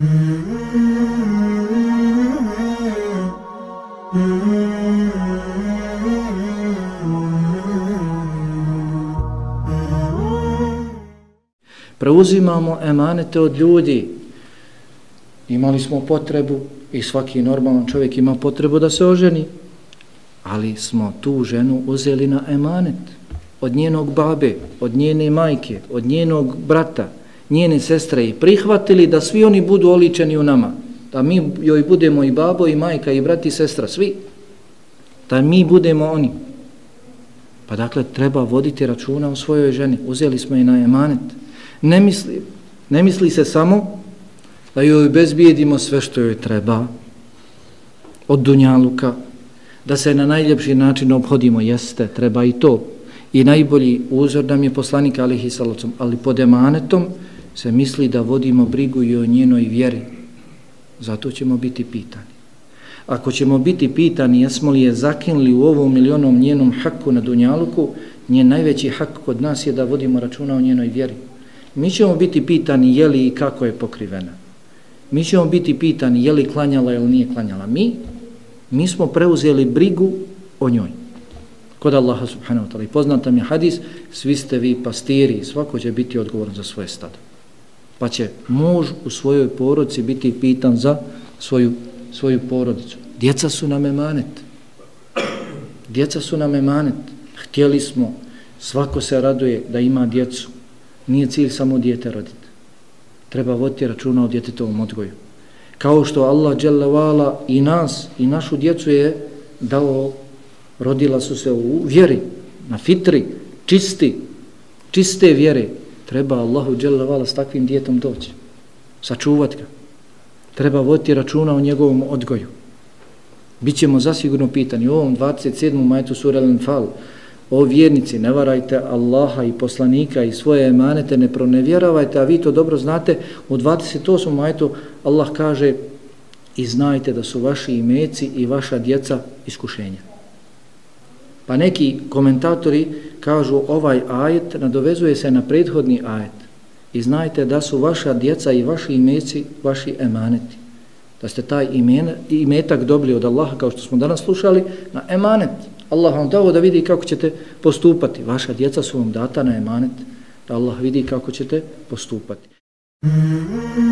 Preuzimamo emanete od ljudi. Imali smo potrebu i svaki normalan čovjek ima potrebu da se oženi. Ali smo tu ženu uzeli na emanet od njenog babe, od njene majke, od njenog brata, njene sestre i prihvatili da svi oni budu oličeni u nama. Da mi joj budemo i babo i majka i brat i sestra, svi. Da mi budemo oni. Pa dakle, treba voditi računa o svojoj ženi. Uzeli smo je na emanet. Ne misli, ne misli se samo da joj bezbijedimo sve što joj treba od dunjaluka, da se na najljepši način obhodimo, jeste, treba i to. I najbolji uzor nam je poslanik alihi salacom, ali pod emanetom se misli da vodimo brigu i o njenoj vjeri. Zato ćemo biti pitani. Ako ćemo biti pitani jesmo li je zakinli u ovom milionom njenom haku na Dunjaluku, njen najveći hak kod nas je da vodimo računa o njenoj vjeri. Mi ćemo biti pitani je li i kako je pokrivena. Mi ćemo biti pitani je li klanjala ili nije klanjala. Mi, mi smo preuzeli brigu o njoj. Kod Allaha subhanahu wa ta'ala. I poznatam je hadis, svi ste vi pastiri, svako će biti odgovoran za svoje stado. Pa će muž u svojoj porodici biti pitan za svoju, svoju porodicu. Djeca su nam emanet. Djeca su nam emanet. Htjeli smo, svako se raduje da ima djecu. Nije cilj samo djete roditi. Treba voditi računa o djetetovom odgoju. Kao što Allah dželevala i nas i našu djecu je dao, rodila su se u vjeri, na fitri, čisti, čiste vjere. Treba Allahu dželavala s takvim djetom doći, sačuvat ga. Treba voditi računa o njegovom odgoju. Bićemo zasigurno pitani u ovom 27. majtu sura Al-Anfal, O vjernici, ne varajte Allaha i poslanika i svoje emanete, ne pronevjeravajte, a vi to dobro znate, u 28. majtu Allah kaže i znajte da su vaši imeci i vaša djeca iskušenja. Pa neki komentatori kažu ovaj ajet nadovezuje se na prethodni ajet i znajte da su vaša djeca i vaši imeci vaši emaneti. Da ste taj imen, imetak dobili od Allaha kao što smo danas slušali na emanet. Allah vam dao da vidi kako ćete postupati. Vaša djeca su vam data na emanet, da Allah vidi kako ćete postupati. Mm -hmm.